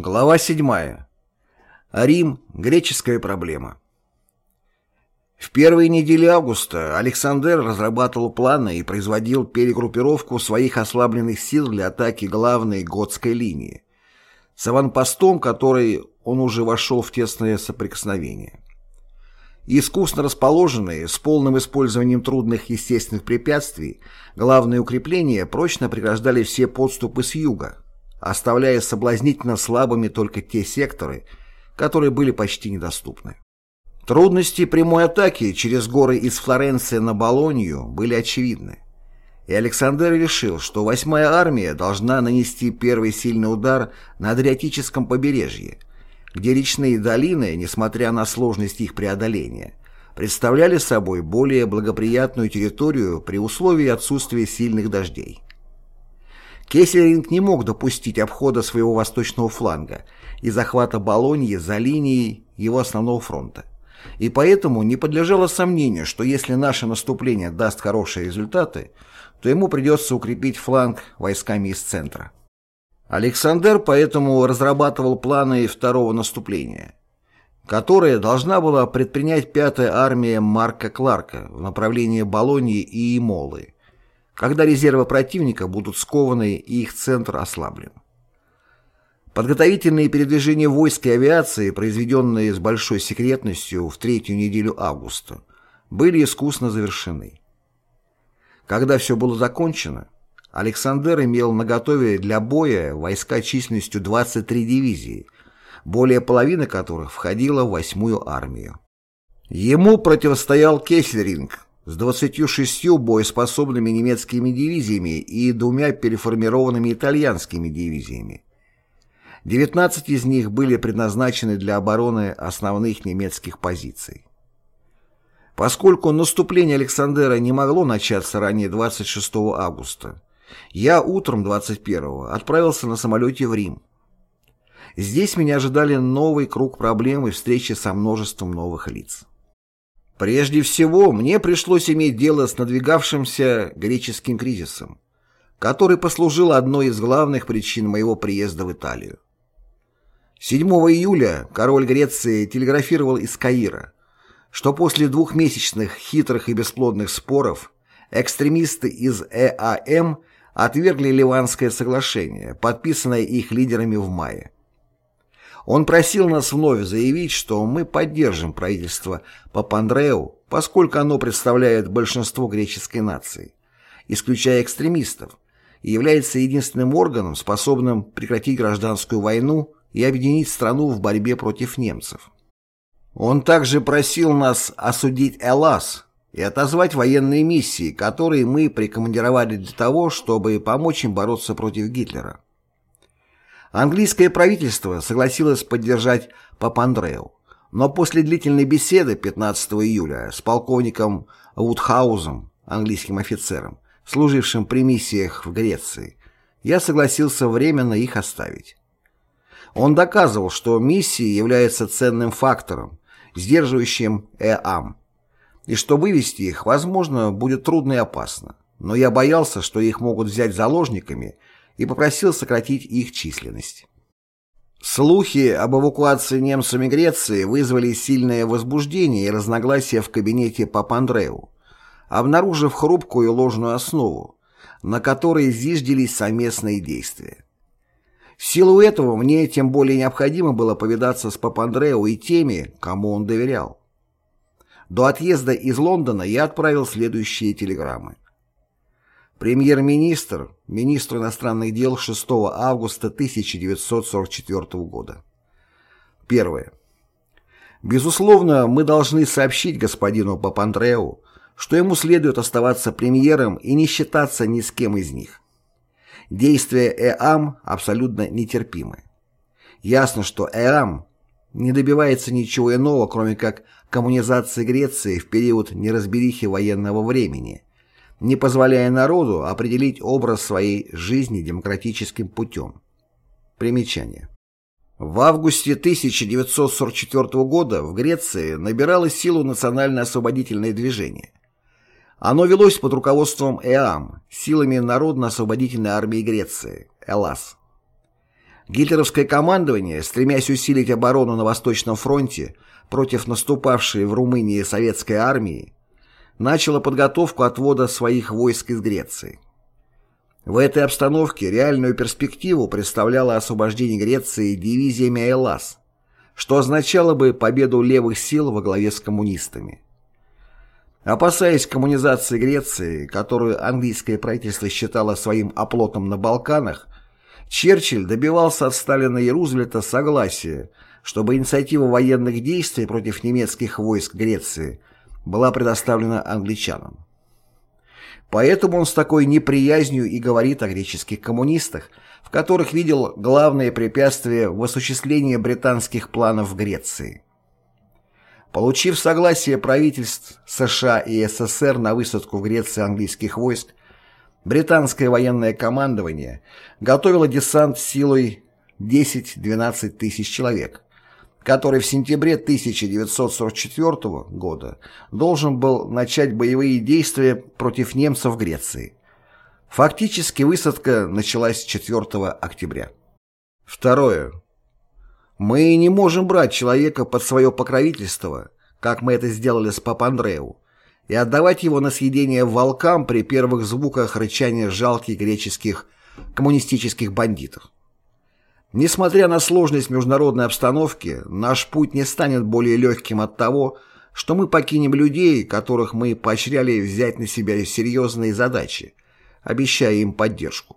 Глава 7. Рим. Греческая проблема. В первые недели августа Александр разрабатывал планы и производил перегруппировку своих ослабленных сил для атаки главной готской линии, с аванпостом которой он уже вошел в тесное соприкосновение. Искусно расположенные, с полным использованием трудных естественных препятствий, главные укрепления прочно преграждали все подступы с юга, оставляя соблазнительно слабыми только те секторы, которые были почти недоступны. Трудности прямой атаки через горы из Флоренции на Болонью были очевидны. И Александр решил, что 8-я армия должна нанести первый сильный удар на Адриатическом побережье, где речные долины, несмотря на сложность их преодоления, представляли собой более благоприятную территорию при условии отсутствия сильных дождей. Кессеринг не мог допустить обхода своего восточного фланга и захвата Болоньи за линией его основного фронта. И поэтому не подлежало сомнению, что если наше наступление даст хорошие результаты, то ему придется укрепить фланг войсками из центра. Александр поэтому разрабатывал планы второго наступления, которое должна была предпринять пятая армия Марка Кларка в направлении Болоньи и Имолы, когда резервы противника будут скованы и их центр ослаблен. Подготовительные передвижения войск и авиации, произведенные с большой секретностью в третью неделю августа, были искусно завершены. Когда все было закончено, Александр имел наготове для боя войска численностью 23 дивизии, более половины которых входила в восьмую армию. Ему противостоял Кессеринг, с 26 боеспособными немецкими дивизиями и двумя переформированными итальянскими дивизиями. 19 из них были предназначены для обороны основных немецких позиций. Поскольку наступление Александра не могло начаться ранее 26 августа, я утром 21 отправился на самолете в Рим. Здесь меня ожидали новый круг проблем и встречи со множеством новых лиц. Прежде всего, мне пришлось иметь дело с надвигавшимся греческим кризисом, который послужил одной из главных причин моего приезда в Италию. 7 июля король Греции телеграфировал из Каира, что после двухмесячных хитрых и бесплодных споров экстремисты из ЭАМ отвергли Ливанское соглашение, подписанное их лидерами в мае. Он просил нас вновь заявить, что мы поддержим правительство Папандреу, поскольку оно представляет большинство греческой нации, исключая экстремистов, и является единственным органом, способным прекратить гражданскую войну и объединить страну в борьбе против немцев. Он также просил нас осудить Элас и отозвать военные миссии, которые мы прикомандировали для того, чтобы помочь им бороться против Гитлера. Английское правительство согласилось поддержать Папандреу, но после длительной беседы 15 июля с полковником Вудхаузом, английским офицером, служившим при миссиях в Греции, я согласился временно их оставить. Он доказывал, что миссии являются ценным фактором, сдерживающим ЭАМ, и что вывести их, возможно, будет трудно и опасно. Но я боялся, что их могут взять заложниками и попросил сократить их численность. Слухи об эвакуации немцами Греции вызвали сильное возбуждение и разногласия в кабинете Папандреу, обнаружив хрупкую ложную основу, на которой зиждились совместные действия. В силу этого мне тем более необходимо было повидаться с Папандреу и теми, кому он доверял. До отъезда из Лондона я отправил следующие телеграммы. Премьер-министр, министр иностранных дел 6 августа 1944 года. Первое. Безусловно, мы должны сообщить господину Папандреу, что ему следует оставаться премьером и не считаться ни с кем из них. Действия ЭАМ абсолютно нетерпимы. Ясно, что ЭАМ не добивается ничего иного, кроме как коммунизации Греции в период неразберихи военного времени – не позволяя народу определить образ своей жизни демократическим путем. Примечание. В августе 1944 года в Греции набиралось силу национально-освободительное движение. Оно велось под руководством ЭАМ, силами Народно-освободительной армии Греции, ЭЛАС. Гитлеровское командование, стремясь усилить оборону на Восточном фронте против наступавшей в Румынии советской армии, начало подготовку отвода своих войск из Греции. В этой обстановке реальную перспективу представляло освобождение Греции дивизиями «Элас», что означало бы победу левых сил во главе с коммунистами. Опасаясь коммунизации Греции, которую английское правительство считало своим оплотом на Балканах, Черчилль добивался от Сталина и Рузвельта согласия, чтобы инициатива военных действий против немецких войск Греции была предоставлена англичанам. Поэтому он с такой неприязнью и говорит о греческих коммунистах, в которых видел главное препятствие в осуществлении британских планов в Греции. Получив согласие правительств США и СССР на высадку в Греции английских войск, британское военное командование готовило десант силой 10-12 тысяч человек, который в сентябре 1944 года должен был начать боевые действия против немцев в Греции. Фактически высадка началась 4 октября. Второе. Мы не можем брать человека под свое покровительство, как мы это сделали с Папандреу, и отдавать его на съедение волкам при первых звуках рычания жалких греческих коммунистических бандитов. Несмотря на сложность международной обстановки, наш путь не станет более легким от того, что мы покинем людей, которых мы поощряли взять на себя серьезные задачи, обещая им поддержку.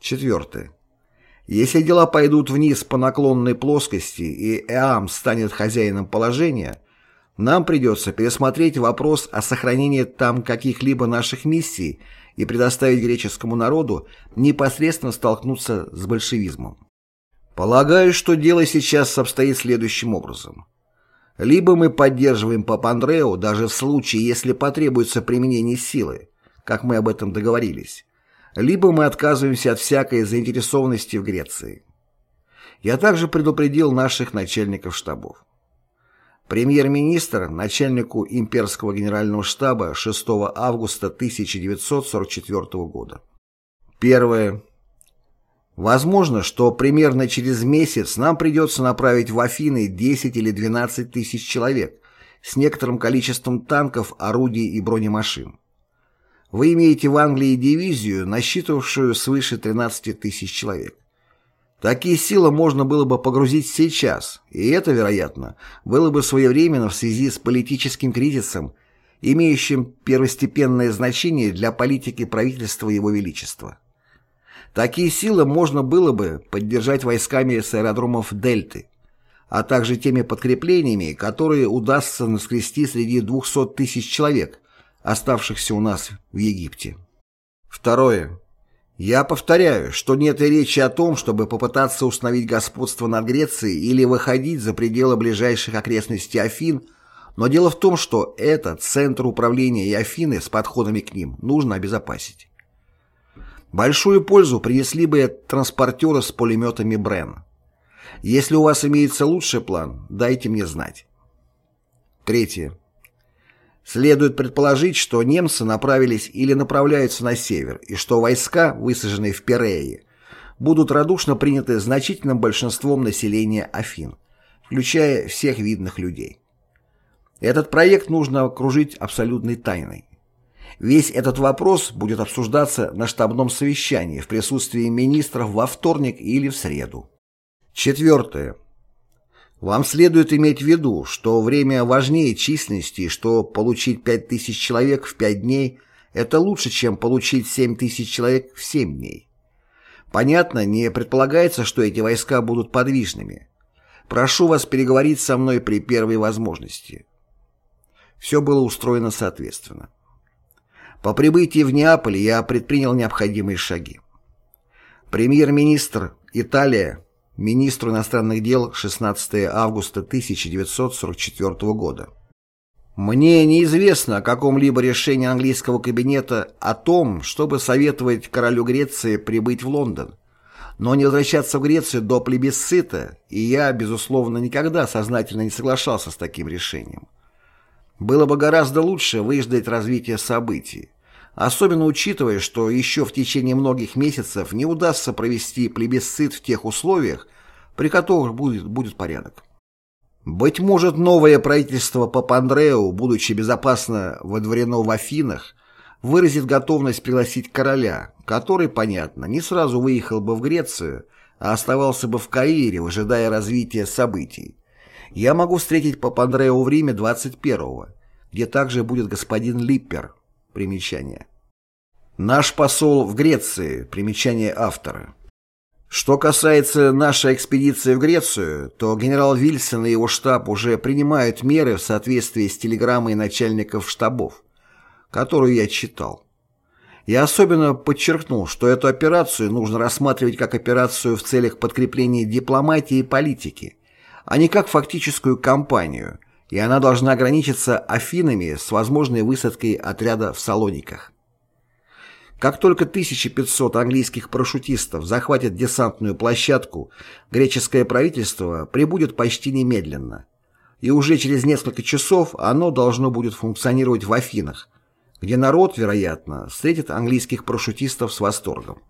Четвертое. Если дела пойдут вниз по наклонной плоскости и ЭАМ станет хозяином положения, нам придется пересмотреть вопрос о сохранении там каких-либо наших миссий и предоставить греческому народу непосредственно столкнуться с большевизмом. Полагаю, что дело сейчас обстоит следующим образом. Либо мы поддерживаем Папандрео даже в случае, если потребуется применение силы, как мы об этом договорились, либо мы отказываемся от всякой заинтересованности в Греции. Я также предупредил наших начальников штабов. Премьер-министр начальнику имперского генерального штаба 6 августа 1944 года. Первое. Возможно, что примерно через месяц нам придется направить в Афины 10 или 12 тысяч человек с некоторым количеством танков, орудий и бронемашин. Вы имеете в Англии дивизию, насчитывавшую свыше 13 тысяч человек. Такие силы можно было бы погрузить сейчас, и это, вероятно, было бы своевременно в связи с политическим кризисом, имеющим первостепенное значение для политики правительства Его Величества. Такие силы можно было бы поддержать войсками с аэродромов Дельты, а также теми подкреплениями, которые удастся наскрести среди 200 тысяч человек, оставшихся у нас в Египте. Второе. Я повторяю, что нет и речи о том, чтобы попытаться установить господство над Грецией или выходить за пределы ближайших окрестностей Афин, но дело в том, что этот центр управления и Афины с подходами к ним нужно обезопасить. Большую пользу принесли бы транспортеры с пулеметами Брен. Если у вас имеется лучший план, дайте мне знать. Третье. Следует предположить, что немцы направились или направляются на север, и что войска, высаженные в Перее, будут радушно приняты значительным большинством населения Афин, включая всех видных людей. Этот проект нужно окружить абсолютной тайной. Весь этот вопрос будет обсуждаться на штабном совещании в присутствии министров во вторник или в среду. Четвертое. Вам следует иметь в виду, что время важнее численности, что получить 5000 человек в 5 дней – это лучше, чем получить 7000 человек в 7 дней. Понятно, не предполагается, что эти войска будут подвижными. Прошу вас переговорить со мной при первой возможности. Все было устроено соответственно. По прибытии в Неаполь я предпринял необходимые шаги. Премьер-министр Италия министру иностранных дел 16 августа 1944 года. Мне неизвестно о каком-либо решении английского кабинета о том, чтобы советовать королю Греции прибыть в Лондон, но не возвращаться в Грецию до плебисцита, и я, безусловно, никогда сознательно не соглашался с таким решением. Было бы гораздо лучше выждать развитие событий, особенно учитывая, что еще в течение многих месяцев не удастся провести плебисцит в тех условиях, при которых будет, будет порядок. Быть может, новое правительство Папандреу, будучи безопасно водворено в Афинах, выразит готовность пригласить короля, который, понятно, не сразу выехал бы в Грецию, а оставался бы в Каире, ожидая развития событий. Я могу встретить Папандреу в Риме 21-го, где также будет господин Липпер. Примечание. Наш посол в Греции. Примечание автора. Что касается нашей экспедиции в Грецию, то генерал Вильсон и его штаб уже принимают меры в соответствии с телеграммой начальников штабов, которую я читал. Я особенно подчеркнул, что эту операцию нужно рассматривать как операцию в целях подкрепления дипломатии и политики, а не как фактическую кампанию, и она должна ограничиться Афинами с возможной высадкой отряда в Салониках. Как только 1500 английских парашютистов захватят десантную площадку, греческое правительство прибудет почти немедленно. И уже через несколько часов оно должно будет функционировать в Афинах, где народ, вероятно, встретит английских парашютистов с восторгом.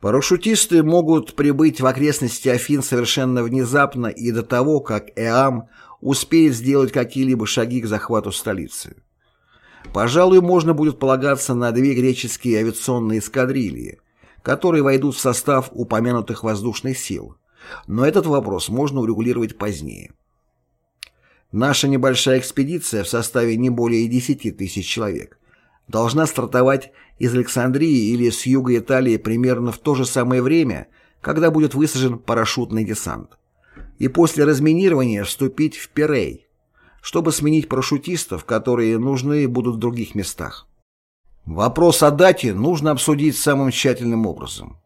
Парашютисты могут прибыть в окрестности Афин совершенно внезапно и до того, как Эам успеет сделать какие-либо шаги к захвату столицы. Пожалуй, можно будет полагаться на две греческие авиационные эскадрильи, которые войдут в состав упомянутых воздушных сил, но этот вопрос можно урегулировать позднее. Наша небольшая экспедиция в составе не более 10 тысяч человек должна стартовать из Александрии или с юга Италии примерно в то же самое время, когда будет высажен парашютный десант, и после разминирования вступить в Пирей, чтобы сменить парашютистов, которые нужны будут в других местах. Вопрос о дате нужно обсудить самым тщательным образом.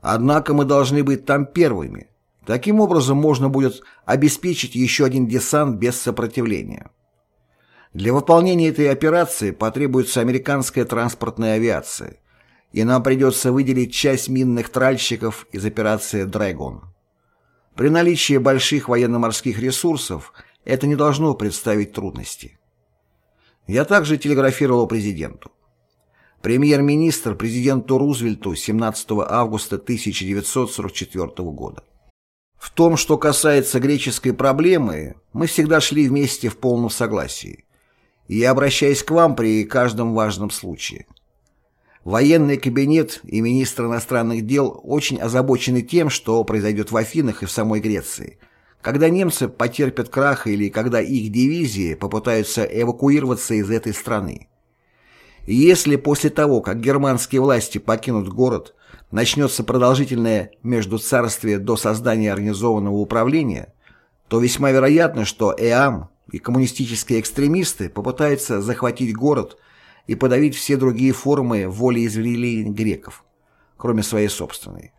Однако мы должны быть там первыми. Таким образом можно будет обеспечить еще один десант без сопротивления. Для выполнения этой операции потребуется американская транспортная авиация, и нам придется выделить часть минных тральщиков из операции «Дрэгон». При наличии больших военно-морских ресурсов – это не должно представить трудности. Я также телеграфировал президенту. Премьер-министр президенту Рузвельту 17 августа 1944 года. В том, что касается греческой проблемы, мы всегда шли вместе в полном согласии. И я обращаюсь к вам при каждом важном случае. Военный кабинет и министр иностранных дел очень озабочены тем, что произойдет в Афинах и в самой Греции, когда немцы потерпят крах или когда их дивизии попытаются эвакуироваться из этой страны. Если после того, как германские власти покинут город, начнется продолжительное междуцарствие до создания организованного управления, то весьма вероятно, что ЭАМ и коммунистические экстремисты попытаются захватить город и подавить все другие формы волеизъявления греков, кроме своей собственной.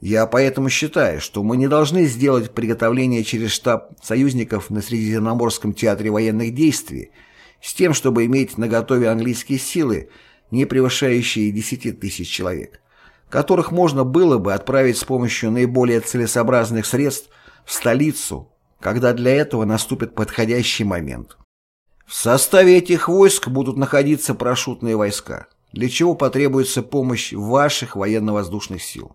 Я поэтому считаю, что мы не должны сделать приготовление через штаб союзников на Средиземноморском театре военных действий с тем, чтобы иметь наготове английские силы, не превышающие 10 тысяч человек, которых можно было бы отправить с помощью наиболее целесообразных средств в столицу, когда для этого наступит подходящий момент. В составе этих войск будут находиться парашютные войска, для чего потребуется помощь ваших военно-воздушных сил.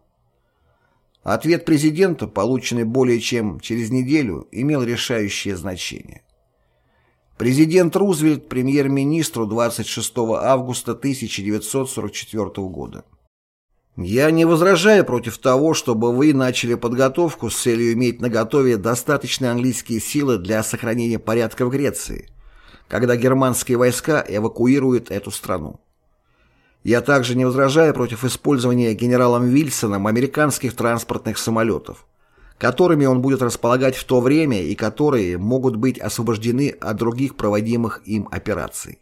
Ответ президента, полученный более чем через неделю, имел решающее значение. Президент Рузвельт премьер-министру 26 августа 1944 года. Я не возражаю против того, чтобы вы начали подготовку с целью иметь наготове достаточные английские силы для сохранения порядка в Греции, когда германские войска эвакуируют эту страну. Я также не возражаю против использования генералом Вильсоном американских транспортных самолетов, которыми он будет располагать в то время и которые могут быть освобождены от других проводимых им операций.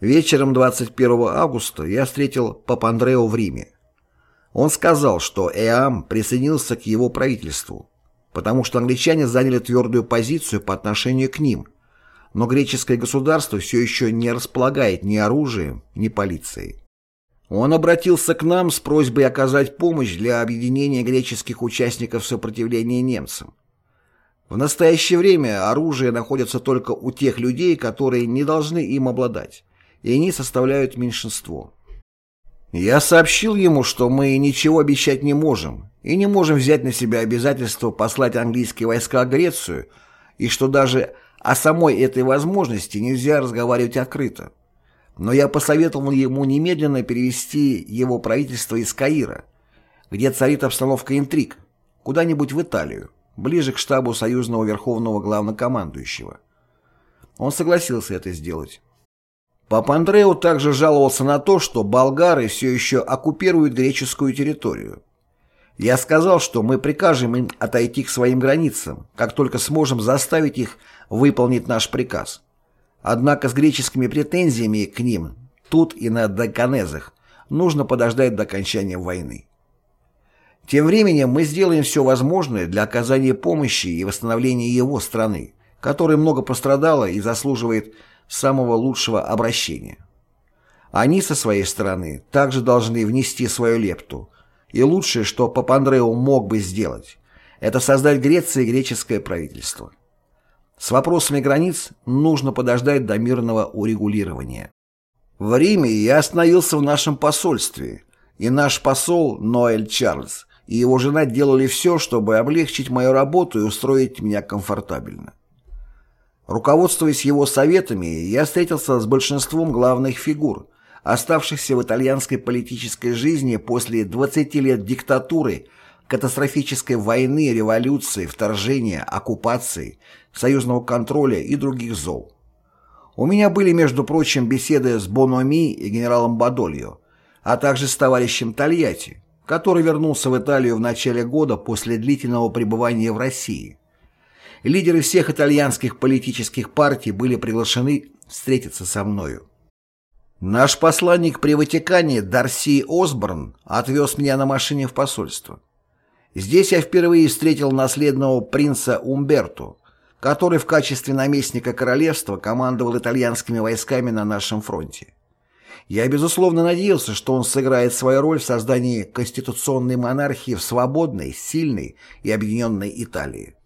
Вечером 21 августа я встретил Папандрео в Риме. Он сказал, что ЭАМ присоединился к его правительству, потому что англичане заняли твердую позицию по отношению к ним – но греческое государство все еще не располагает ни оружием, ни полицией. Он обратился к нам с просьбой оказать помощь для объединения греческих участников сопротивления немцам. В настоящее время оружие находится только у тех людей, которые не должны им обладать, и они составляют меньшинство. Я сообщил ему, что мы ничего обещать не можем и не можем взять на себя обязательство послать английские войска в Грецию, и что даже о самой этой возможности нельзя разговаривать открыто. Но я посоветовал ему немедленно перевести его правительство из Каира, где царит обстановка интриг, куда-нибудь в Италию, ближе к штабу союзного верховного главнокомандующего. Он согласился это сделать. Папандреу также жаловался на то, что болгары все еще оккупируют греческую территорию. Я сказал, что мы прикажем им отойти к своим границам, как только сможем заставить их выполнить наш приказ. Однако с греческими претензиями к ним, тут и на Доканезах, нужно подождать до окончания войны. Тем временем мы сделаем все возможное для оказания помощи и восстановления его страны, которая много пострадала и заслуживает самого лучшего обращения. Они со своей стороны также должны внести свою лепту, и лучшее, что Папандреу мог бы сделать, это создать Греции греческое правительство. С вопросами границ нужно подождать до мирного урегулирования. В Риме я остановился в нашем посольстве, и наш посол Ноэль Чарльз и его жена делали все, чтобы облегчить мою работу и устроить меня комфортабельно. Руководствуясь его советами, я встретился с большинством главных фигур, оставшихся в итальянской политической жизни после 20 лет диктатуры, катастрофической войны, революции, вторжения, оккупации, союзного контроля и других зол. У меня были, между прочим, беседы с Бономи и генералом Бадольо, а также с товарищем Тольятти, который вернулся в Италию в начале года после длительного пребывания в России. Лидеры всех итальянских политических партий были приглашены встретиться со мною. Наш посланник при Ватикане Дарси Осборн отвез меня на машине в посольство. Здесь я впервые встретил наследного принца Умберту, который в качестве наместника королевства командовал итальянскими войсками на нашем фронте. Я, безусловно, надеялся, что он сыграет свою роль в создании конституционной монархии в свободной, сильной и объединенной Италии.